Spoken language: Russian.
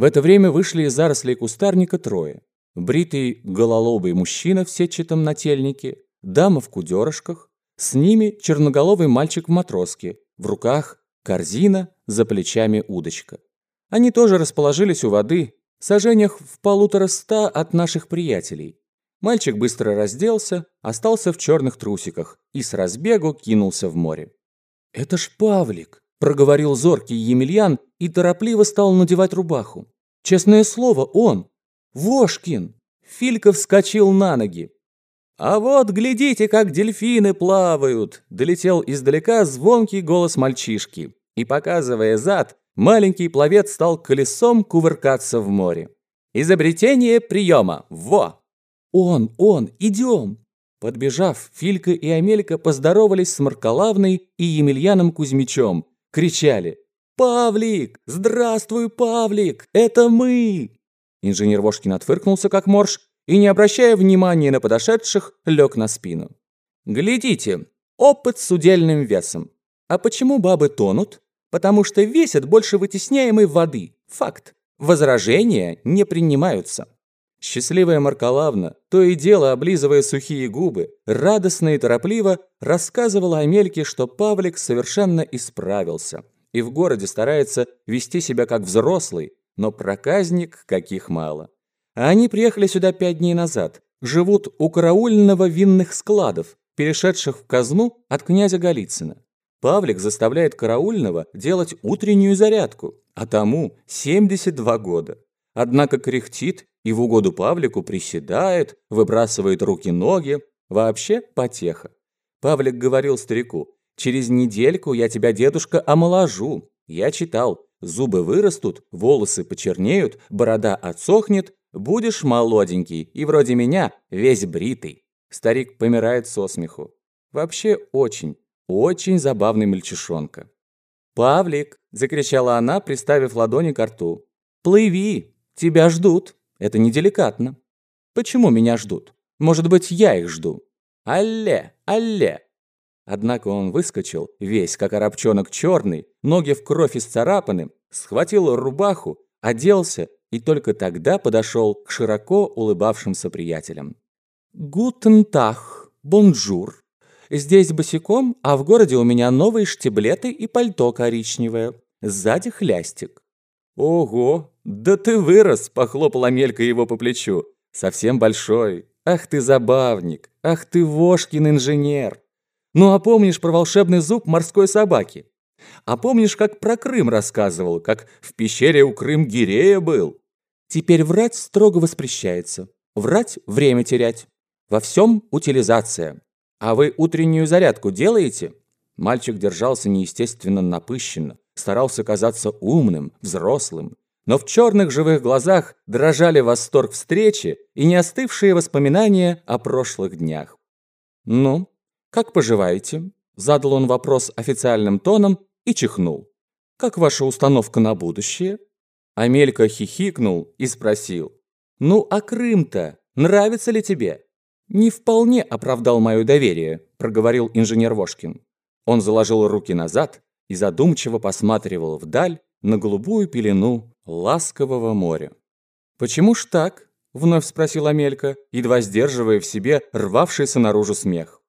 В это время вышли из зарослей кустарника трое. Бритый гололобый мужчина в сетчатом нательнике, дама в кудерышках, с ними черноголовый мальчик в матроске, в руках корзина, за плечами удочка. Они тоже расположились у воды, в сажениях в полутора ста от наших приятелей. Мальчик быстро разделся, остался в черных трусиках и с разбегу кинулся в море. «Это ж Павлик!» – проговорил зоркий Емельян и торопливо стал надевать рубаху. «Честное слово, он! Вошкин!» Филька вскочил на ноги. «А вот глядите, как дельфины плавают!» – долетел издалека звонкий голос мальчишки. И, показывая зад, маленький пловец стал колесом кувыркаться в море. «Изобретение приема! Во!» «Он, он, идем!» Подбежав, Филька и Амелька поздоровались с Маркалавной и Емельяном Кузьмичем. Кричали «Павлик! Здравствуй, Павлик! Это мы!» Инженер Вошкин отфыркнулся, как морж, и, не обращая внимания на подошедших, лег на спину. «Глядите, опыт с удельным весом. А почему бабы тонут? Потому что весят больше вытесняемой воды. Факт. Возражения не принимаются». Счастливая Маркалавна, то и дело облизывая сухие губы, радостно и торопливо рассказывала Амельке, что Павлик совершенно исправился и в городе старается вести себя как взрослый, но проказник каких мало. А они приехали сюда пять дней назад, живут у караульного винных складов, перешедших в казну от князя Голицына. Павлик заставляет караульного делать утреннюю зарядку, а тому 72 года. Однако кряхтит и в угоду Павлику приседает, выбрасывает руки-ноги. Вообще потеха. Павлик говорил старику, «Через недельку я тебя, дедушка, омоложу». Я читал, зубы вырастут, волосы почернеют, борода отсохнет, будешь молоденький и вроде меня весь бритый. Старик помирает со смеху. Вообще очень, очень забавный мальчишонка. «Павлик!» – закричала она, приставив ладони к рту. «Плыви! Тебя ждут!» Это неделикатно. Почему меня ждут? Может быть, я их жду? Алле, алле. Однако он выскочил, весь как арабчонок черный, ноги в кровь исцарапаны, схватил рубаху, оделся и только тогда подошел к широко улыбавшимся приятелям. «Guten Tag, bonjour. Здесь босиком, а в городе у меня новые штиблеты и пальто коричневое. Сзади хлястик». «Ого, «Да ты вырос!» – похлопала Амелька его по плечу. «Совсем большой. Ах ты забавник! Ах ты Вошкин инженер! Ну а помнишь про волшебный зуб морской собаки? А помнишь, как про Крым рассказывал, как в пещере у Крым-Гирея был? Теперь врать строго воспрещается. Врать – время терять. Во всем утилизация. А вы утреннюю зарядку делаете?» Мальчик держался неестественно напыщенно, старался казаться умным, взрослым но в черных живых глазах дрожали восторг встречи и неостывшие воспоминания о прошлых днях. «Ну, как поживаете?» – задал он вопрос официальным тоном и чихнул. «Как ваша установка на будущее?» Амелька хихикнул и спросил. «Ну, а Крым-то нравится ли тебе?» «Не вполне оправдал мое доверие», – проговорил инженер Вошкин. Он заложил руки назад и задумчиво посматривал вдаль на голубую пелену ласкового моря. «Почему ж так?» – вновь спросила Мелька, едва сдерживая в себе рвавшийся наружу смех.